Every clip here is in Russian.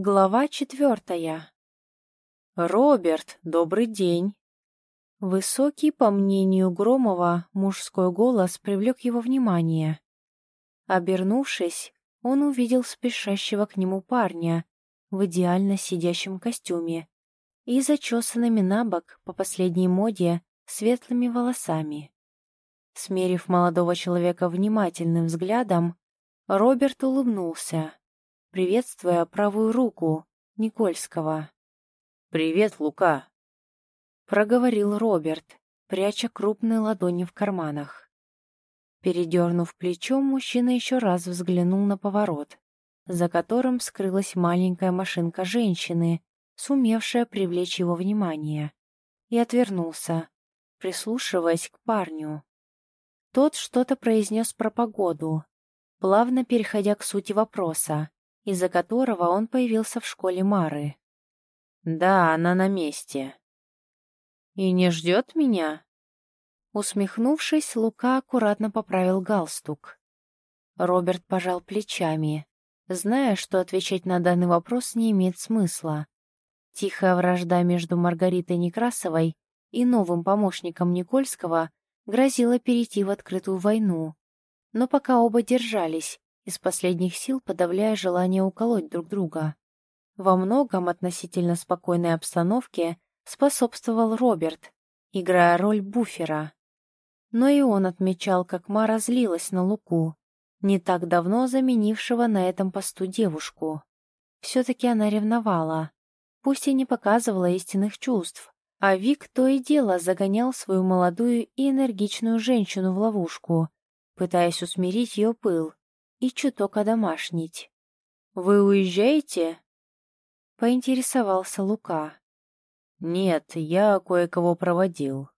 Глава четвертая. «Роберт, добрый день!» Высокий, по мнению Громова, мужской голос привлек его внимание. Обернувшись, он увидел спешащего к нему парня в идеально сидящем костюме и зачесанными на бок по последней моде светлыми волосами. Смерив молодого человека внимательным взглядом, Роберт улыбнулся, приветствуя правую руку Никольского. «Привет, Лука!» проговорил Роберт, пряча крупные ладони в карманах. Передернув плечом, мужчина еще раз взглянул на поворот, за которым скрылась маленькая машинка женщины, сумевшая привлечь его внимание, и отвернулся, прислушиваясь к парню. Тот что-то произнес про погоду, плавно переходя к сути вопроса, из-за которого он появился в школе Мары. «Да, она на месте», «И не ждет меня?» Усмехнувшись, Лука аккуратно поправил галстук. Роберт пожал плечами, зная, что отвечать на данный вопрос не имеет смысла. Тихая вражда между Маргаритой Некрасовой и новым помощником Никольского грозила перейти в открытую войну. Но пока оба держались, из последних сил подавляя желание уколоть друг друга. Во многом относительно спокойной обстановке способствовал Роберт, играя роль буфера. Но и он отмечал, как Мара злилась на Луку, не так давно заменившего на этом посту девушку. Все-таки она ревновала, пусть и не показывала истинных чувств, а Вик то и дело загонял свою молодую и энергичную женщину в ловушку, пытаясь усмирить ее пыл и чуток одомашнить. «Вы уезжаете?» — поинтересовался Лука. «Нет, я кое-кого проводил».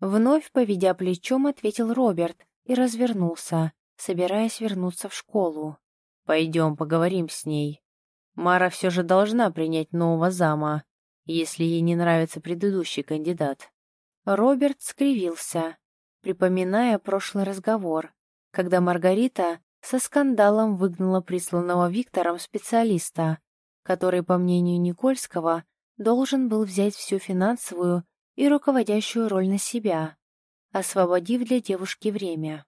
Вновь, поведя плечом, ответил Роберт и развернулся, собираясь вернуться в школу. «Пойдем, поговорим с ней. Мара все же должна принять нового зама, если ей не нравится предыдущий кандидат». Роберт скривился, припоминая прошлый разговор, когда Маргарита со скандалом выгнала присланного Виктором специалиста, который, по мнению Никольского, должен был взять всю финансовую и руководящую роль на себя, освободив для девушки время.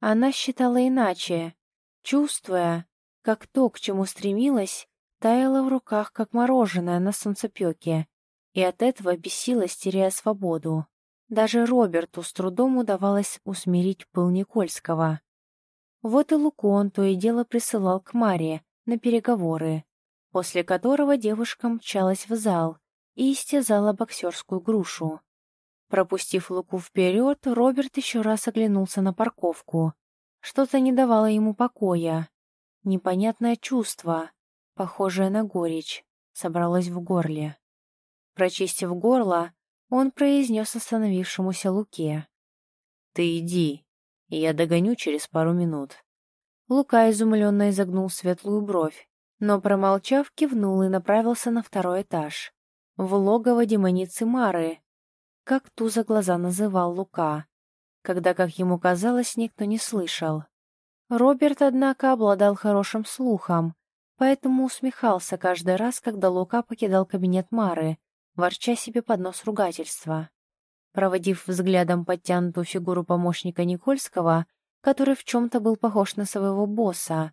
Она считала иначе, чувствуя, как то, к чему стремилась, таяло в руках, как мороженое на солнцепеке, и от этого бесилась, теряя свободу. Даже Роберту с трудом удавалось усмирить пыл Никольского. Вот и Лукон то и дело присылал к Маре на переговоры, после которого девушка мчалась в зал и истязала боксерскую грушу. Пропустив Луку вперед, Роберт еще раз оглянулся на парковку. Что-то не давало ему покоя. Непонятное чувство, похожее на горечь, собралось в горле. Прочистив горло, он произнес остановившемуся Луке. «Ты иди, я догоню через пару минут». Лука изумленно изогнул светлую бровь но, промолчав, кивнул и направился на второй этаж, в логово демоницы Мары, как ту за глаза называл Лука, когда, как ему казалось, никто не слышал. Роберт, однако, обладал хорошим слухом, поэтому усмехался каждый раз, когда Лука покидал кабинет Мары, ворча себе под нос ругательства. Проводив взглядом подтянутую фигуру помощника Никольского, который в чем-то был похож на своего босса,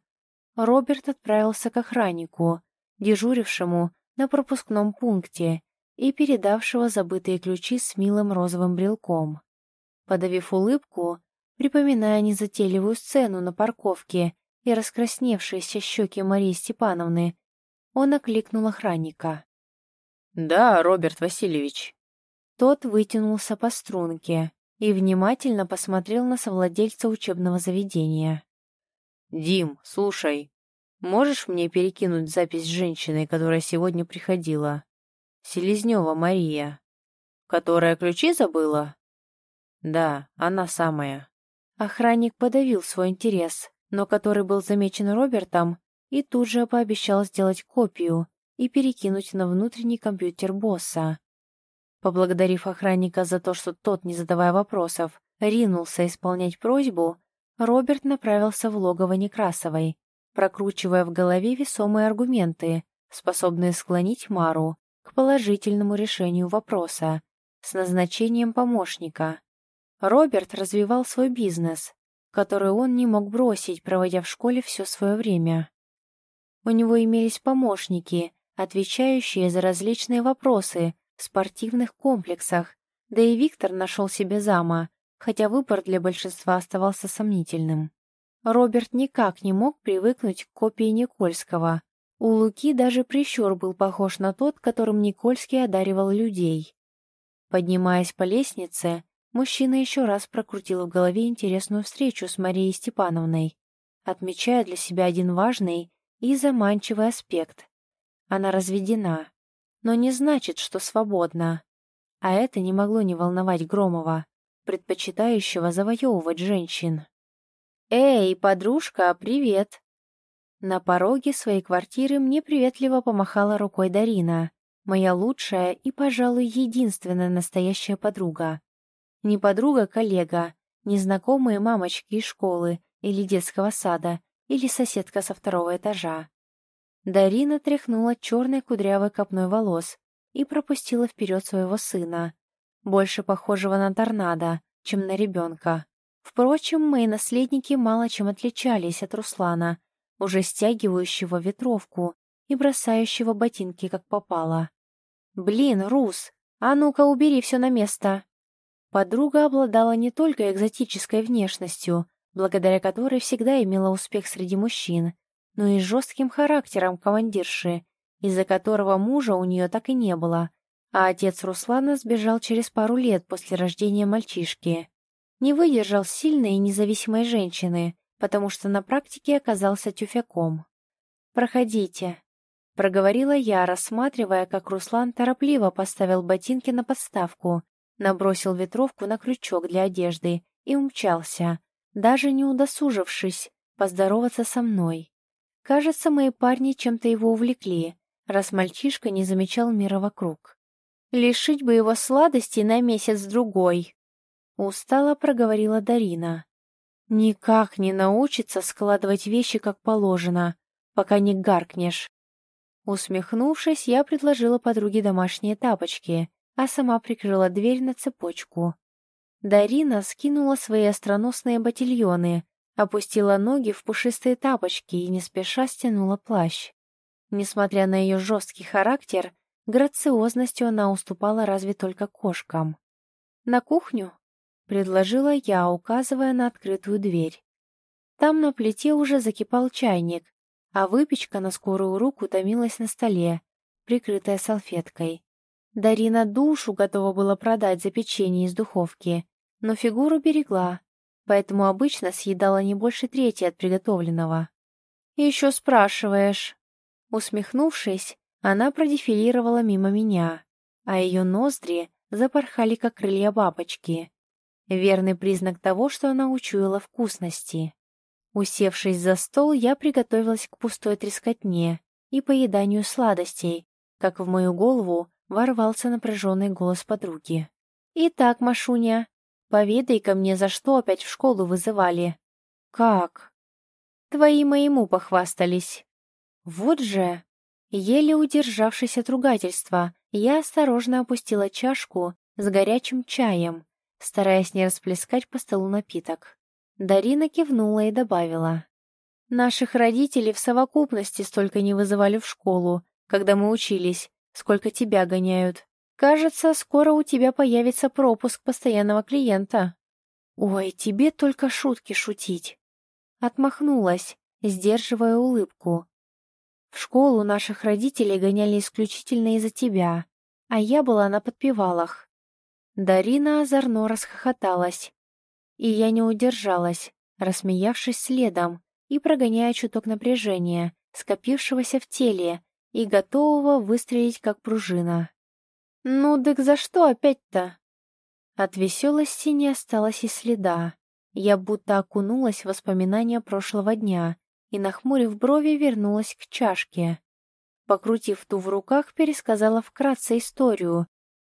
Роберт отправился к охраннику, дежурившему на пропускном пункте и передавшего забытые ключи с милым розовым брелком. Подавив улыбку, припоминая незатейливую сцену на парковке и раскрасневшиеся щеки Марии Степановны, он окликнул охранника. «Да, Роберт Васильевич». Тот вытянулся по струнке и внимательно посмотрел на совладельца учебного заведения. «Дим, слушай, можешь мне перекинуть запись с женщиной, которая сегодня приходила? Селезнева Мария. Которая ключи забыла?» «Да, она самая». Охранник подавил свой интерес, но который был замечен Робертом, и тут же пообещал сделать копию и перекинуть на внутренний компьютер босса. Поблагодарив охранника за то, что тот, не задавая вопросов, ринулся исполнять просьбу, Роберт направился в логово Некрасовой, прокручивая в голове весомые аргументы, способные склонить Мару к положительному решению вопроса с назначением помощника. Роберт развивал свой бизнес, который он не мог бросить, проводя в школе все свое время. У него имелись помощники, отвечающие за различные вопросы спортивных комплексах, да и Виктор нашел себе зама, хотя выбор для большинства оставался сомнительным. Роберт никак не мог привыкнуть к копии Никольского. У Луки даже прищур был похож на тот, которым Никольский одаривал людей. Поднимаясь по лестнице, мужчина еще раз прокрутил в голове интересную встречу с Марией Степановной, отмечая для себя один важный и заманчивый аспект. Она разведена, но не значит, что свободна. А это не могло не волновать Громова, предпочитающего завоевывать женщин. «Эй, подружка, привет!» На пороге своей квартиры мне приветливо помахала рукой Дарина, моя лучшая и, пожалуй, единственная настоящая подруга. Не подруга, коллега, не знакомые мамочки из школы или детского сада, или соседка со второго этажа. Дарина тряхнула черной кудрявой копной волос и пропустила вперед своего сына, больше похожего на торнадо, чем на ребенка. Впрочем, мои наследники мало чем отличались от Руслана, уже стягивающего ветровку и бросающего ботинки как попало. «Блин, Рус, а ну-ка убери все на место!» Подруга обладала не только экзотической внешностью, благодаря которой всегда имела успех среди мужчин, но и жестким характером командирши, из-за которого мужа у нее так и не было, а отец Руслана сбежал через пару лет после рождения мальчишки. Не выдержал сильной и независимой женщины, потому что на практике оказался тюфяком. «Проходите», — проговорила я, рассматривая, как Руслан торопливо поставил ботинки на подставку, набросил ветровку на крючок для одежды и умчался, даже не удосужившись поздороваться со мной. Кажется, мои парни чем-то его увлекли, раз мальчишка не замечал мира вокруг. Лишить бы его сладости на месяц-другой. Устало проговорила Дарина. Никак не научится складывать вещи как положено, пока не гаркнешь. Усмехнувшись, я предложила подруге домашние тапочки, а сама прикрыла дверь на цепочку. Дарина скинула свои остроносные ботильоны, опустила ноги в пушистые тапочки и не спеша стянула плащ. Несмотря на ее жесткий характер, грациозностью она уступала разве только кошкам. «На кухню?» — предложила я, указывая на открытую дверь. Там на плите уже закипал чайник, а выпечка на скорую руку томилась на столе, прикрытая салфеткой. Дарина душу готова была продать за печенье из духовки, но фигуру берегла, поэтому обычно съедала не больше трети от приготовленного. «Еще спрашиваешь». Усмехнувшись, она продефилировала мимо меня, а ее ноздри запорхали, как крылья бабочки. Верный признак того, что она учуяла вкусности. Усевшись за стол, я приготовилась к пустой трескотне и поеданию сладостей, как в мою голову ворвался напряженный голос подруги. «Итак, Машуня, поведай-ка мне, за что опять в школу вызывали». «Как?» «Твои моему похвастались». «Вот же!» Еле удержавшись от ругательства, я осторожно опустила чашку с горячим чаем, стараясь не расплескать по столу напиток. Дарина кивнула и добавила. «Наших родителей в совокупности столько не вызывали в школу, когда мы учились, сколько тебя гоняют. Кажется, скоро у тебя появится пропуск постоянного клиента. Ой, тебе только шутки шутить. Отмахнулась, сдерживая улыбку. В школу наших родителей гоняли исключительно из-за тебя, а я была на подпевалах. Дарина озорно расхохоталась. И я не удержалась, рассмеявшись следом и прогоняя чуток напряжения, скопившегося в теле, и готового выстрелить как пружина. «Ну, дык за что опять-то?» От веселости не осталось и следа. Я будто окунулась в воспоминания прошлого дня и, нахмурив брови, вернулась к чашке. Покрутив ту в руках, пересказала вкратце историю,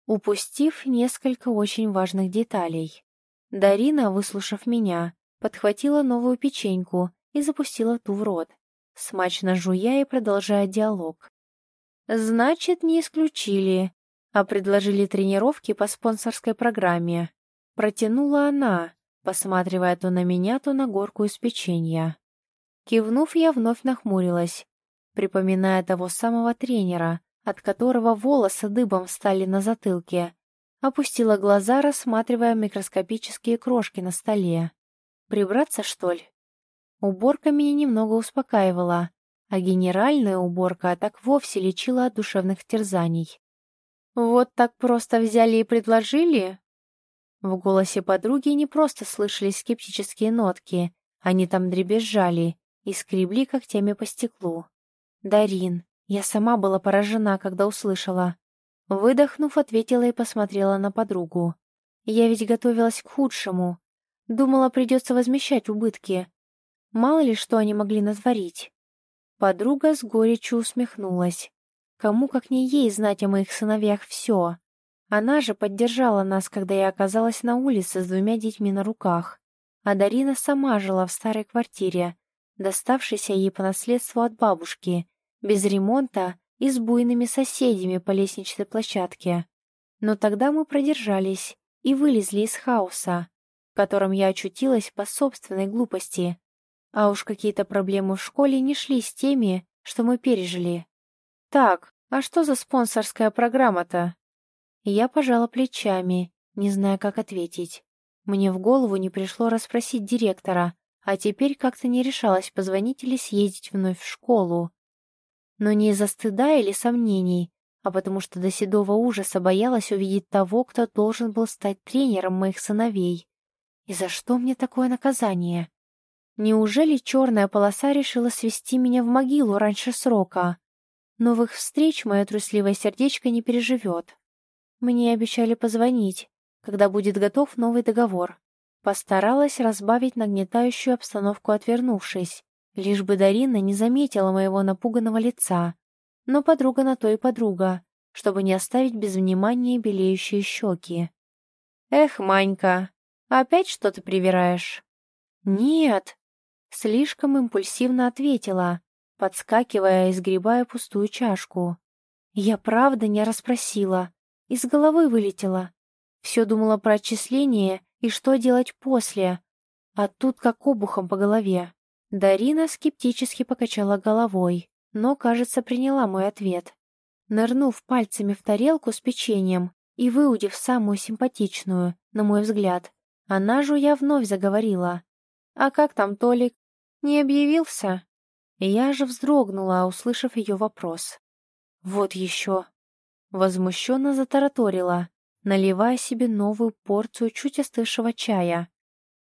упустив несколько очень важных деталей. Дарина, выслушав меня, подхватила новую печеньку и запустила ту в рот смачно жуя и продолжая диалог. Значит, не исключили, а предложили тренировки по спонсорской программе. Протянула она, посматривая то на меня, то на горку из печенья. Кивнув, я вновь нахмурилась, припоминая того самого тренера, от которого волосы дыбом встали на затылке. Опустила глаза, рассматривая микроскопические крошки на столе. Прибраться, что ли? Уборка меня немного успокаивала, а генеральная уборка так вовсе лечила от душевных терзаний. «Вот так просто взяли и предложили?» В голосе подруги не просто слышались скептические нотки, они там дребезжали и скребли когтями по стеклу. «Дарин, я сама была поражена, когда услышала. Выдохнув, ответила и посмотрела на подругу. Я ведь готовилась к худшему. Думала, придется возмещать убытки. Мало ли, что они могли натворить. Подруга с горечью усмехнулась. Кому, как не ей, знать о моих сыновьях все. Она же поддержала нас, когда я оказалась на улице с двумя детьми на руках. А Дарина сама жила в старой квартире, доставшейся ей по наследству от бабушки, без ремонта и с буйными соседями по лестничной площадке. Но тогда мы продержались и вылезли из хаоса, в котором я очутилась по собственной глупости. А уж какие-то проблемы в школе не шли с теми, что мы пережили. «Так, а что за спонсорская программа-то?» Я пожала плечами, не зная, как ответить. Мне в голову не пришло расспросить директора, а теперь как-то не решалась позвонить или съездить вновь в школу но не из-за стыда или сомнений, а потому что до седого ужаса боялась увидеть того, кто должен был стать тренером моих сыновей. И за что мне такое наказание? Неужели черная полоса решила свести меня в могилу раньше срока? Новых встреч мое трусливое сердечко не переживет. Мне обещали позвонить, когда будет готов новый договор. Постаралась разбавить нагнетающую обстановку, отвернувшись. Лишь бы Дарина не заметила моего напуганного лица. Но подруга на то и подруга, чтобы не оставить без внимания белеющие щеки. «Эх, Манька, опять что-то привираешь?» «Нет!» — слишком импульсивно ответила, подскакивая и сгребая пустую чашку. «Я правда не расспросила. Из головы вылетела. Все думала про отчисление и что делать после. А тут как обухом по голове. Дарина скептически покачала головой, но, кажется, приняла мой ответ. Нырнув пальцами в тарелку с печеньем и выудив самую симпатичную, на мой взгляд, она, жуя, вновь заговорила. «А как там Толик? Не объявился?» Я же вздрогнула, услышав ее вопрос. «Вот еще!» Возмущенно затараторила, наливая себе новую порцию чуть остывшего чая.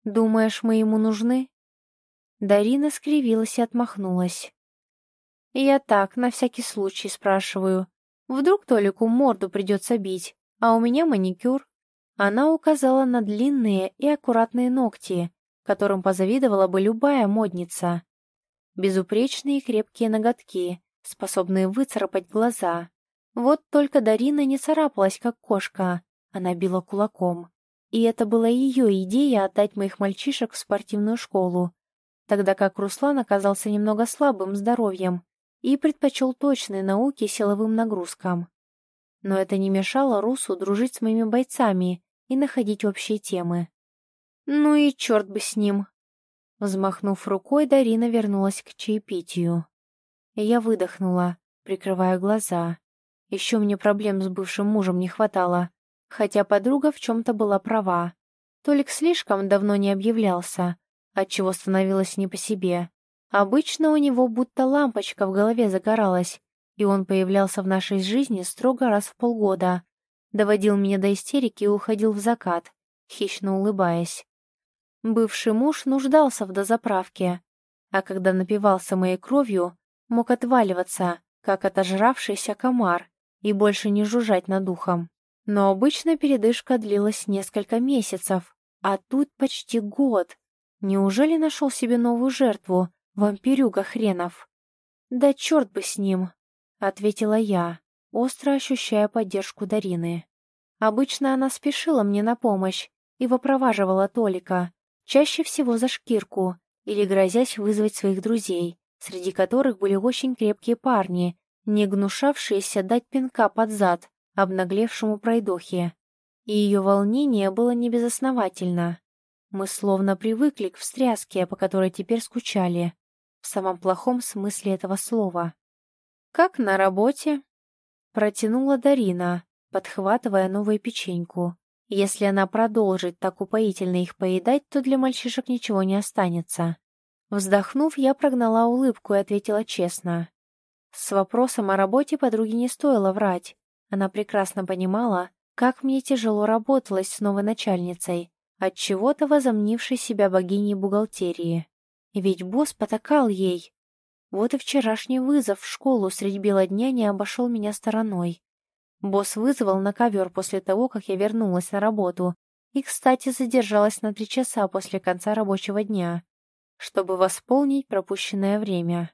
«Думаешь, мы ему нужны?» Дарина скривилась и отмахнулась. «Я так, на всякий случай, спрашиваю. Вдруг Толику морду придется бить, а у меня маникюр?» Она указала на длинные и аккуратные ногти, которым позавидовала бы любая модница. Безупречные крепкие ноготки, способные выцарапать глаза. Вот только Дарина не царапалась, как кошка, она била кулаком. И это была ее идея отдать моих мальчишек в спортивную школу, тогда как Руслан оказался немного слабым здоровьем и предпочел точные науки силовым нагрузкам. Но это не мешало Русу дружить с моими бойцами и находить общие темы. Ну и черт бы с ним. Взмахнув рукой, Дарина вернулась к чаепитию. Я выдохнула, прикрывая глаза. Еще мне проблем с бывшим мужем не хватало, хотя подруга в чем-то была права. Толик слишком давно не объявлялся, отчего становилось не по себе. Обычно у него будто лампочка в голове загоралась, и он появлялся в нашей жизни строго раз в полгода, доводил меня до истерики и уходил в закат, хищно улыбаясь. Бывший муж нуждался в дозаправке, а когда напивался моей кровью, мог отваливаться, как отожравшийся комар, и больше не жужжать над ухом. Но обычно передышка длилась несколько месяцев, а тут почти год, Неужели нашел себе новую жертву, вампирюга хренов? Да черт бы с ним, ответила я, остро ощущая поддержку Дарины. Обычно она спешила мне на помощь и выпроваживала Толика, чаще всего за шкирку или грозясь вызвать своих друзей, среди которых были очень крепкие парни, не гнушавшаяся дать пинка под зад обнаглевшему пройдохе. И ее волнение было небезосновательно. Мы словно привыкли к встряске, по которой теперь скучали. В самом плохом смысле этого слова. «Как на работе?» Протянула Дарина, подхватывая новую печеньку. Если она продолжит так упоительно их поедать, то для мальчишек ничего не останется. Вздохнув, я прогнала улыбку и ответила честно. С вопросом о работе подруге не стоило врать. Она прекрасно понимала, как мне тяжело работалось с новой начальницей, от чего то возомнившей себя богиней бухгалтерии. Ведь босс потакал ей. Вот и вчерашний вызов в школу средь бела дня не обошел меня стороной. Босс вызвал на ковер после того, как я вернулась на работу, и, кстати, задержалась на три часа после конца рабочего дня, чтобы восполнить пропущенное время.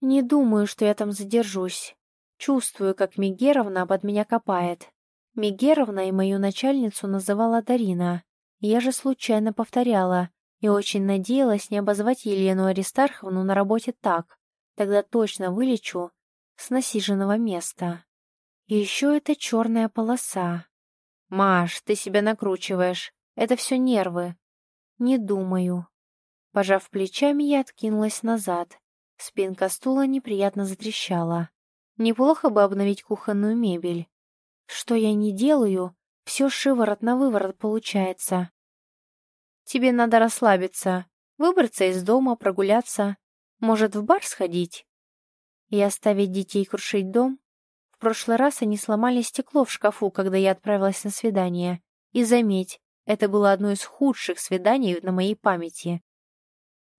Не думаю, что я там задержусь. Чувствую, как Мигеровна под меня копает. Мигеровна и мою начальницу называла Дарина. Я же случайно повторяла и очень надеялась не обозвать Елену Аристарховну на работе так. Тогда точно вылечу с насиженного места. И еще эта черная полоса. «Маш, ты себя накручиваешь. Это все нервы». «Не думаю». Пожав плечами, я откинулась назад. Спинка стула неприятно затрещала. Неплохо бы обновить кухонную мебель. Что я не делаю, все шиворот на выворот получается. Тебе надо расслабиться, выбраться из дома, прогуляться. Может, в бар сходить? И оставить детей крушить дом? Прошлый раз они сломали стекло в шкафу, когда я отправилась на свидание. И заметь, это было одно из худших свиданий на моей памяти.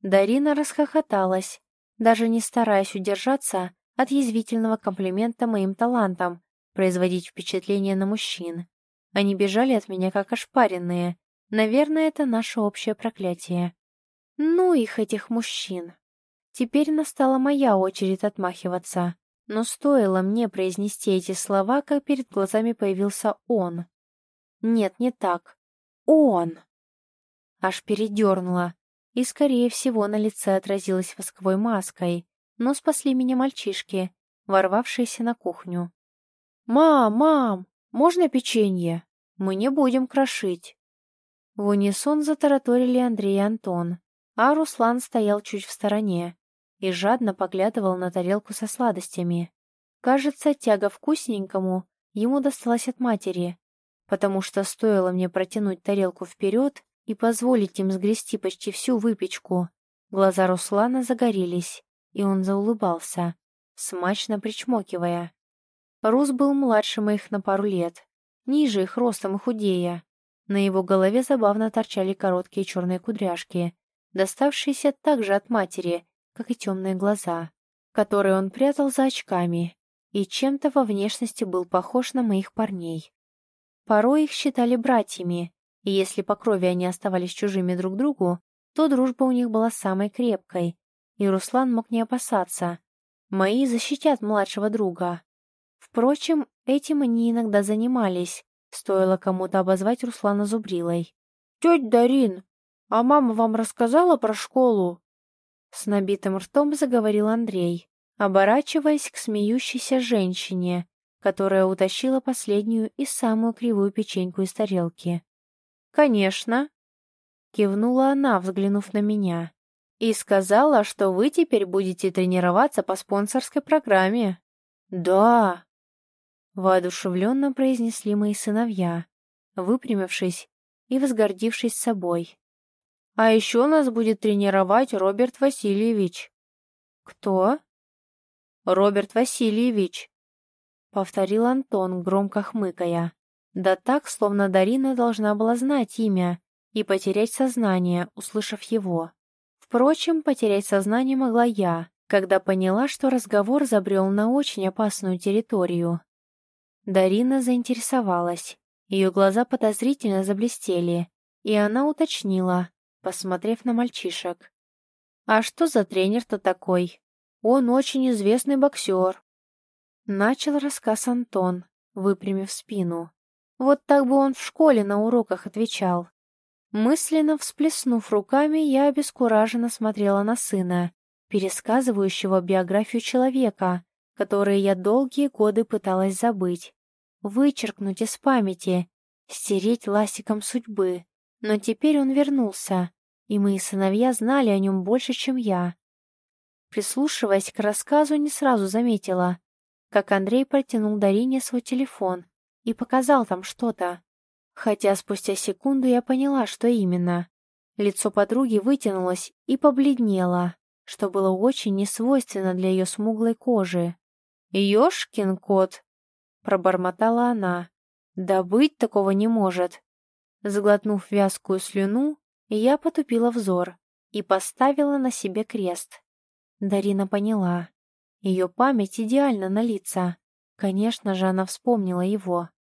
Дарина расхохоталась, даже не стараясь удержаться, от язвительного комплимента моим талантам производить впечатление на мужчин. Они бежали от меня как ошпаренные. Наверное, это наше общее проклятие. Ну их, этих мужчин. Теперь настала моя очередь отмахиваться. Но стоило мне произнести эти слова, как перед глазами появился он. Нет, не так. Он! Аж передернула, и, скорее всего, на лице отразилась восковой маской но спасли меня мальчишки, ворвавшиеся на кухню. «Мам, мам, можно печенье? Мы не будем крошить». В унисон затараторили Андрей и Антон, а Руслан стоял чуть в стороне и жадно поглядывал на тарелку со сладостями. Кажется, тяга вкусненькому ему досталась от матери, потому что стоило мне протянуть тарелку вперед и позволить им сгрести почти всю выпечку, глаза Руслана загорелись, и он заулыбался, смачно причмокивая. Рус был младше моих на пару лет, ниже их ростом и худее. На его голове забавно торчали короткие черные кудряшки, доставшиеся также от матери, как и темные глаза, которые он прятал за очками, и чем-то во внешности был похож на моих парней. Порой их считали братьями, и если по крови они оставались чужими друг другу, то дружба у них была самой крепкой, и Руслан мог не опасаться. Мои защитят младшего друга. Впрочем, этим они иногда занимались, стоило кому-то обозвать Руслана зубрилой. «Тетя Дарин, а мама вам рассказала про школу?» С набитым ртом заговорил Андрей, оборачиваясь к смеющейся женщине, которая утащила последнюю и самую кривую печеньку из тарелки. «Конечно», — кивнула она, взглянув на меня и сказала, что вы теперь будете тренироваться по спонсорской программе». «Да!» — воодушевленно произнесли мои сыновья, выпрямившись и возгордившись собой. «А еще нас будет тренировать Роберт Васильевич». «Кто?» «Роберт Васильевич», — повторил Антон, громко хмыкая. Да так, словно Дарина должна была знать имя и потерять сознание, услышав его. Впрочем, потерять сознание могла я, когда поняла, что разговор забрел на очень опасную территорию. Дарина заинтересовалась. Ее глаза подозрительно заблестели, и она уточнила, посмотрев на мальчишек. «А что за тренер-то такой? Он очень известный боксер». Начал рассказ Антон, выпрямив спину. Вот так бы он в школе на уроках отвечал. Мысленно всплеснув руками, я обескураженно смотрела на сына, пересказывающего биографию человека, которые я долгие годы пыталась забыть, вычеркнуть из памяти, стереть ластиком судьбы. Но теперь он вернулся, и мои сыновья знали о нем больше, чем я. Прислушиваясь к рассказу, не сразу заметила, как Андрей протянул Дарине свой телефон и показал там что-то. Хотя спустя секунду я поняла, что именно. Лицо подруги вытянулось и побледнело, что было очень несвойственно для ее смуглой кожи. «Ёшкин кот!» — пробормотала она. «Да быть такого не может!» Заглотнув вязкую слюну, я потупила взор и поставила на себе крест. Дарина поняла. Ее память идеально на лица. Конечно же, она вспомнила его.